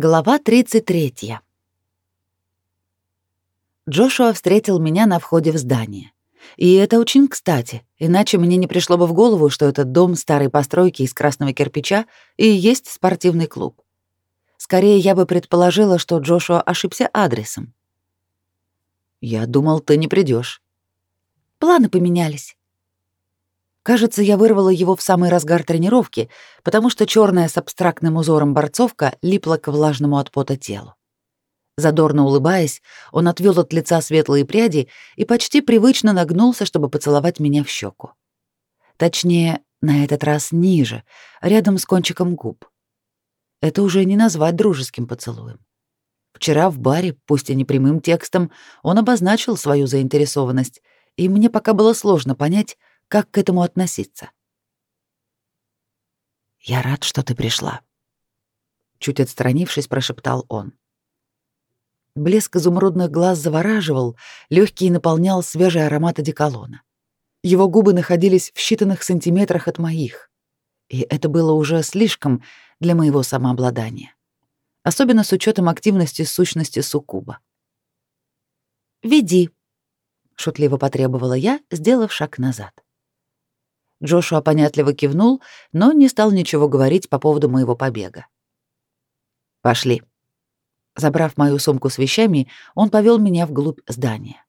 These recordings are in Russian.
Глава 33. Джошуа встретил меня на входе в здание. И это очень кстати, иначе мне не пришло бы в голову, что этот дом старой постройки из красного кирпича и есть спортивный клуб. Скорее, я бы предположила, что Джошуа ошибся адресом. «Я думал, ты не придешь. «Планы поменялись». Кажется, я вырвала его в самый разгар тренировки, потому что черная с абстрактным узором борцовка липла к влажному от пота телу. Задорно улыбаясь, он отвел от лица светлые пряди и почти привычно нагнулся, чтобы поцеловать меня в щеку. Точнее, на этот раз ниже, рядом с кончиком губ. Это уже не назвать дружеским поцелуем. Вчера в баре, пусть и не прямым текстом, он обозначил свою заинтересованность, и мне пока было сложно понять, как к этому относиться? «Я рад, что ты пришла», — чуть отстранившись, прошептал он. Блеск изумрудных глаз завораживал, легкий наполнял свежий аромат одеколона. Его губы находились в считанных сантиметрах от моих, и это было уже слишком для моего самообладания, особенно с учетом активности сущности суккуба. «Веди», — шутливо потребовала я, сделав шаг назад. Джошуа понятливо кивнул, но не стал ничего говорить по поводу моего побега. «Пошли». Забрав мою сумку с вещами, он повел меня вглубь здания.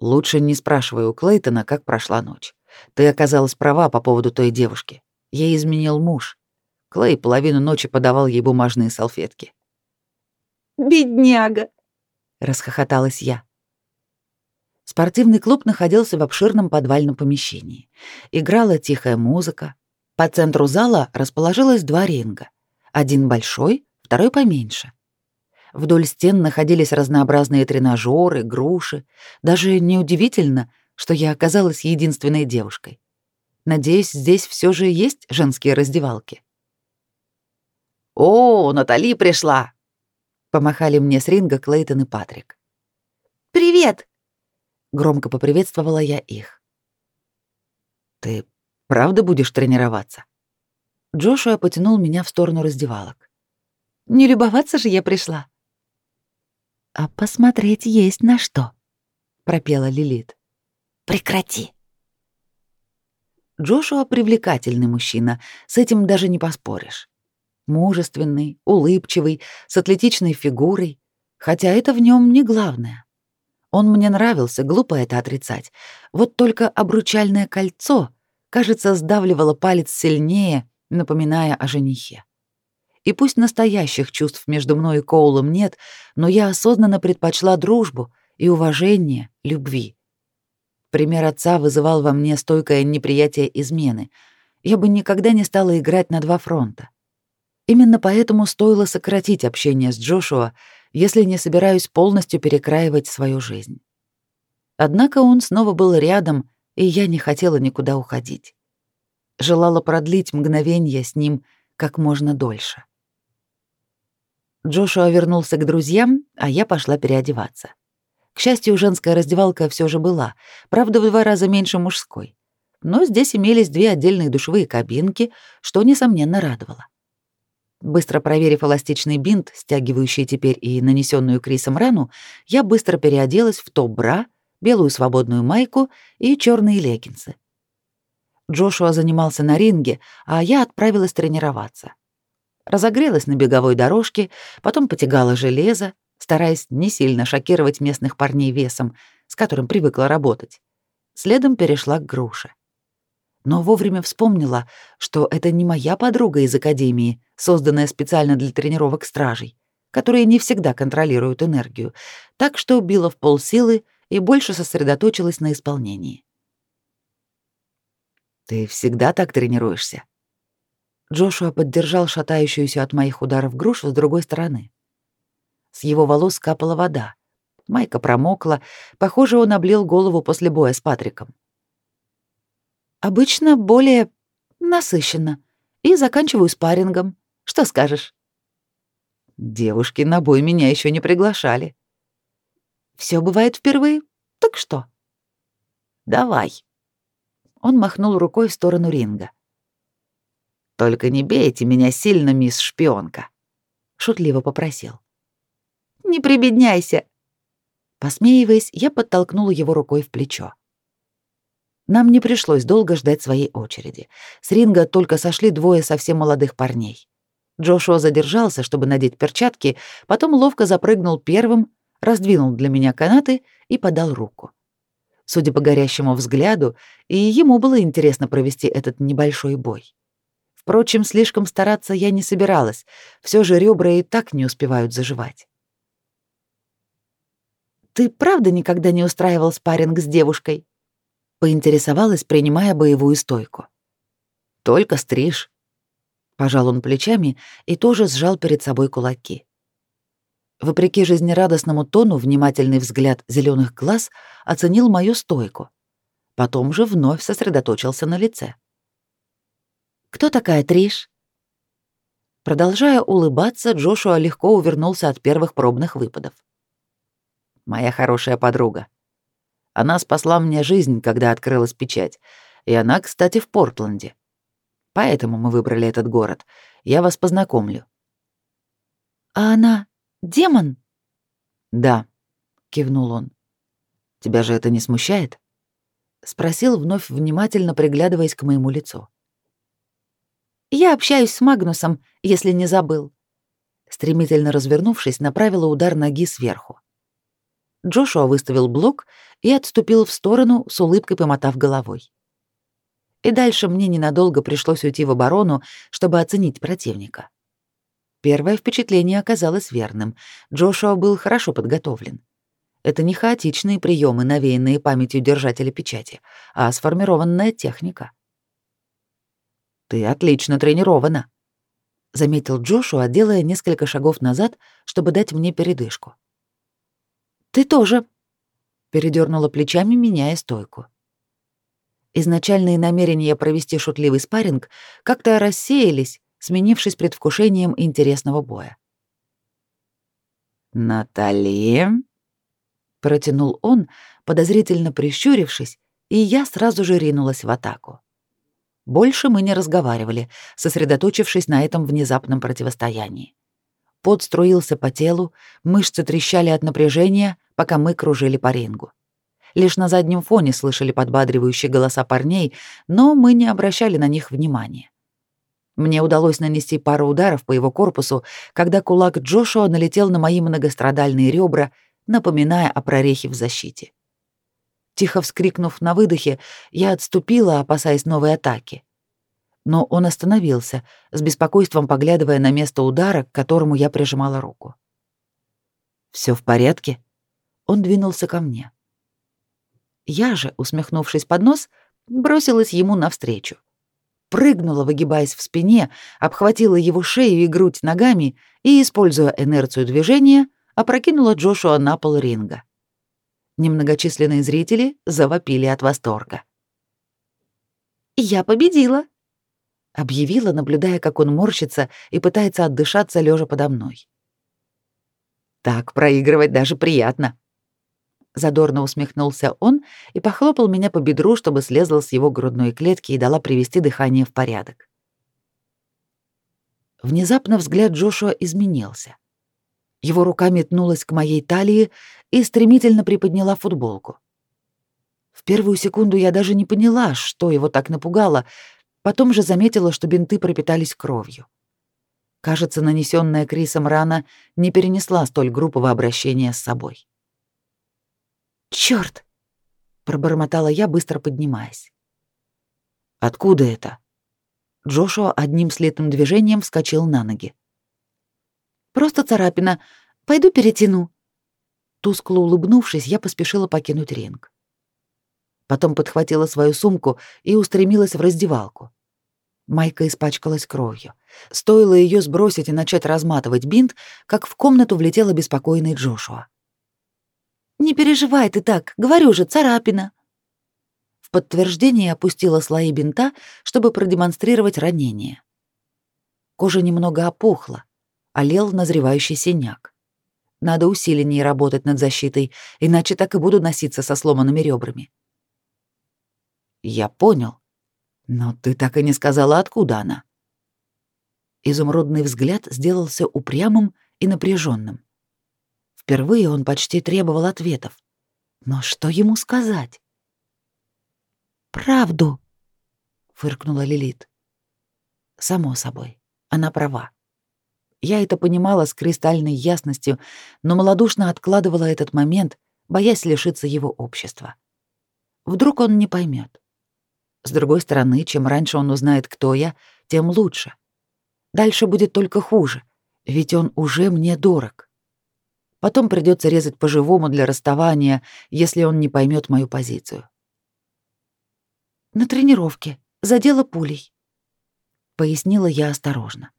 «Лучше не спрашивай у Клейтона, как прошла ночь. Ты оказалась права по поводу той девушки. Ей изменил муж. Клей половину ночи подавал ей бумажные салфетки». «Бедняга!» — расхохоталась я. Спортивный клуб находился в обширном подвальном помещении. Играла тихая музыка. По центру зала расположилось два ринга. Один большой, второй поменьше. Вдоль стен находились разнообразные тренажеры, груши. Даже неудивительно, что я оказалась единственной девушкой. Надеюсь, здесь все же есть женские раздевалки. «О, Натали пришла!» — помахали мне с ринга Клейтон и Патрик. «Привет!» Громко поприветствовала я их. «Ты правда будешь тренироваться?» Джошуа потянул меня в сторону раздевалок. «Не любоваться же я пришла». «А посмотреть есть на что», — пропела Лилит. «Прекрати». Джошуа привлекательный мужчина, с этим даже не поспоришь. Мужественный, улыбчивый, с атлетичной фигурой, хотя это в нем не главное. Он мне нравился, глупо это отрицать. Вот только обручальное кольцо, кажется, сдавливало палец сильнее, напоминая о женихе. И пусть настоящих чувств между мной и Коулом нет, но я осознанно предпочла дружбу и уважение любви. Пример отца вызывал во мне стойкое неприятие измены. Я бы никогда не стала играть на два фронта. Именно поэтому стоило сократить общение с Джошуа если не собираюсь полностью перекраивать свою жизнь. Однако он снова был рядом, и я не хотела никуда уходить. Желала продлить мгновение с ним как можно дольше. Джошуа вернулся к друзьям, а я пошла переодеваться. К счастью, женская раздевалка все же была, правда, в два раза меньше мужской. Но здесь имелись две отдельные душевые кабинки, что, несомненно, радовало. Быстро проверив эластичный бинт, стягивающий теперь и нанесенную Крисом рану, я быстро переоделась в топ-бра, белую свободную майку и черные леггинсы. Джошуа занимался на ринге, а я отправилась тренироваться. Разогрелась на беговой дорожке, потом потягала железо, стараясь не сильно шокировать местных парней весом, с которым привыкла работать. Следом перешла к груше но вовремя вспомнила, что это не моя подруга из академии, созданная специально для тренировок стражей, которые не всегда контролируют энергию, так что била в полсилы и больше сосредоточилась на исполнении. «Ты всегда так тренируешься?» Джошуа поддержал шатающуюся от моих ударов грушу с другой стороны. С его волос капала вода. Майка промокла, похоже, он облил голову после боя с Патриком. Обычно более насыщенно. И заканчиваю спаррингом. Что скажешь? Девушки на бой меня еще не приглашали. Все бывает впервые. Так что? Давай. Он махнул рукой в сторону ринга. Только не бейте меня сильно, мисс шпионка. шутливо попросил. «Не прибедняйся!» Посмеиваясь, я подтолкнула его рукой в плечо. Нам не пришлось долго ждать своей очереди. С ринга только сошли двое совсем молодых парней. Джошуа задержался, чтобы надеть перчатки, потом ловко запрыгнул первым, раздвинул для меня канаты и подал руку. Судя по горящему взгляду, и ему было интересно провести этот небольшой бой. Впрочем, слишком стараться я не собиралась, все же ребра и так не успевают заживать. «Ты правда никогда не устраивал спарринг с девушкой?» Поинтересовалась, принимая боевую стойку. Только стриж. Пожал он плечами и тоже сжал перед собой кулаки. Вопреки жизнерадостному тону, внимательный взгляд зеленых глаз оценил мою стойку. Потом же вновь сосредоточился на лице. «Кто такая Триш?» Продолжая улыбаться, Джошуа легко увернулся от первых пробных выпадов. «Моя хорошая подруга», она спасла мне жизнь, когда открылась печать. И она, кстати, в Портленде. Поэтому мы выбрали этот город. Я вас познакомлю. А она демон? Да, кивнул он. Тебя же это не смущает? спросил вновь внимательно приглядываясь к моему лицу. Я общаюсь с Магнусом, если не забыл. Стремительно развернувшись, направила удар ноги сверху. Джошуа выставил блок и отступил в сторону, с улыбкой помотав головой. И дальше мне ненадолго пришлось уйти в оборону, чтобы оценить противника. Первое впечатление оказалось верным. Джошуа был хорошо подготовлен. Это не хаотичные приемы, навеянные памятью держателя печати, а сформированная техника. «Ты отлично тренирована», — заметил Джошуа, делая несколько шагов назад, чтобы дать мне передышку. «Ты тоже», передернула плечами, меняя стойку. Изначальные намерения провести шутливый спарринг как-то рассеялись, сменившись предвкушением интересного боя. «Натали?» — протянул он, подозрительно прищурившись, и я сразу же ринулась в атаку. Больше мы не разговаривали, сосредоточившись на этом внезапном противостоянии. Пот струился по телу, мышцы трещали от напряжения, пока мы кружили по рингу. Лишь на заднем фоне слышали подбадривающие голоса парней, но мы не обращали на них внимания. Мне удалось нанести пару ударов по его корпусу, когда кулак Джошуа налетел на мои многострадальные ребра, напоминая о прорехе в защите. Тихо вскрикнув на выдохе, я отступила, опасаясь новой атаки но он остановился, с беспокойством поглядывая на место удара, к которому я прижимала руку. Все в порядке?» Он двинулся ко мне. Я же, усмехнувшись под нос, бросилась ему навстречу. Прыгнула, выгибаясь в спине, обхватила его шею и грудь ногами и, используя инерцию движения, опрокинула Джошуа на пол ринга. Немногочисленные зрители завопили от восторга. «Я победила!» Объявила, наблюдая, как он морщится и пытается отдышаться лежа подо мной. Так проигрывать даже приятно. Задорно усмехнулся он и похлопал меня по бедру, чтобы слезла с его грудной клетки и дала привести дыхание в порядок. Внезапно взгляд Джошуа изменился. Его рука метнулась к моей талии и стремительно приподняла футболку. В первую секунду я даже не поняла, что его так напугало, Потом же заметила, что бинты пропитались кровью. Кажется, нанесенная Крисом рана не перенесла столь грубого обращения с собой. «Чёрт!» — пробормотала я, быстро поднимаясь. «Откуда это?» Джошуа одним слитным движением вскочил на ноги. «Просто царапина. Пойду перетяну». Тускло улыбнувшись, я поспешила покинуть ринг. Потом подхватила свою сумку и устремилась в раздевалку. Майка испачкалась кровью. Стоило ее сбросить и начать разматывать бинт, как в комнату влетела беспокойный Джошуа. «Не переживай ты так, говорю же, царапина». В подтверждение опустила слои бинта, чтобы продемонстрировать ранение. Кожа немного опухла, олел назревающий синяк. Надо усиленнее работать над защитой, иначе так и буду носиться со сломанными ребрами. Я понял. Но ты так и не сказала, откуда она. Изумрудный взгляд сделался упрямым и напряженным. Впервые он почти требовал ответов. Но что ему сказать? «Правду», — фыркнула Лилит. Само собой, она права. Я это понимала с кристальной ясностью, но малодушно откладывала этот момент, боясь лишиться его общества. Вдруг он не поймет. С другой стороны, чем раньше он узнает, кто я, тем лучше. Дальше будет только хуже, ведь он уже мне дорог. Потом придется резать по-живому для расставания, если он не поймет мою позицию. На тренировке задела пулей, пояснила я осторожно.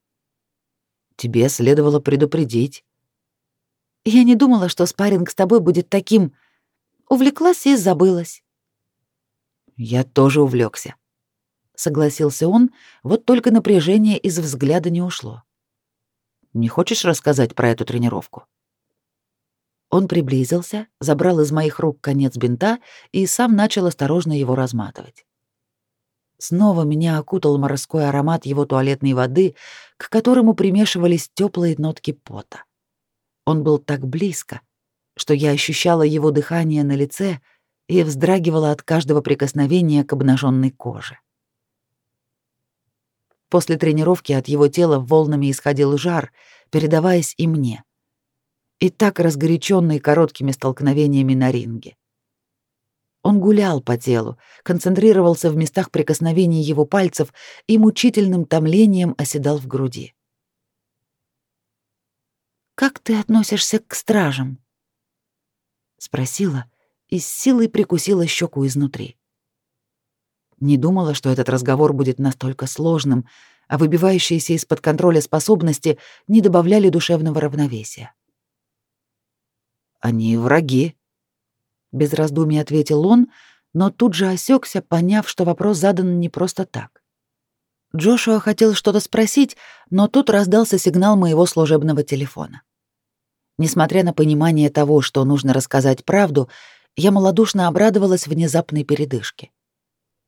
Тебе следовало предупредить. Я не думала, что спарринг с тобой будет таким. Увлеклась и забылась. Я тоже увлекся, согласился он, вот только напряжение из взгляда не ушло. Не хочешь рассказать про эту тренировку? Он приблизился, забрал из моих рук конец бинта и сам начал осторожно его разматывать. Снова меня окутал морской аромат его туалетной воды, к которому примешивались теплые нотки пота. Он был так близко, что я ощущала его дыхание на лице и вздрагивала от каждого прикосновения к обнаженной коже. После тренировки от его тела волнами исходил жар, передаваясь и мне и так разгоряченный короткими столкновениями на ринге. Он гулял по телу, концентрировался в местах прикосновений его пальцев и мучительным томлением оседал в груди. «Как ты относишься к стражам?» — спросила и с силой прикусила щеку изнутри. Не думала, что этот разговор будет настолько сложным, а выбивающиеся из-под контроля способности не добавляли душевного равновесия. Они враги. Без раздумий ответил он, но тут же осекся, поняв, что вопрос задан не просто так. Джошуа хотел что-то спросить, но тут раздался сигнал моего служебного телефона. Несмотря на понимание того, что нужно рассказать правду, я малодушно обрадовалась внезапной передышке.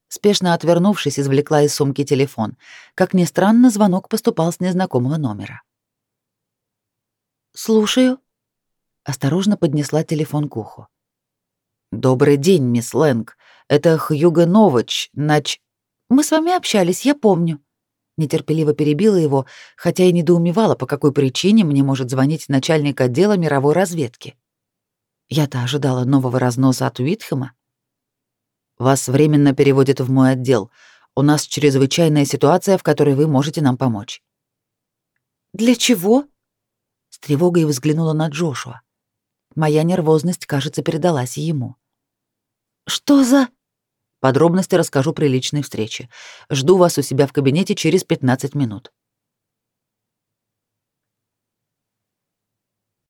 Спешно отвернувшись, извлекла из сумки телефон. Как ни странно, звонок поступал с незнакомого номера. «Слушаю», осторожно поднесла телефон к уху. «Добрый день, мисс Лэнг. Это Хьюго Новач, нач...» «Мы с вами общались, я помню». Нетерпеливо перебила его, хотя и недоумевала, по какой причине мне может звонить начальник отдела мировой разведки. Я-то ожидала нового разноса от Уитхэма. «Вас временно переводят в мой отдел. У нас чрезвычайная ситуация, в которой вы можете нам помочь». «Для чего?» С тревогой взглянула на Джошуа. Моя нервозность, кажется, передалась ему. «Что за...» Подробности расскажу при личной встрече. Жду вас у себя в кабинете через 15 минут.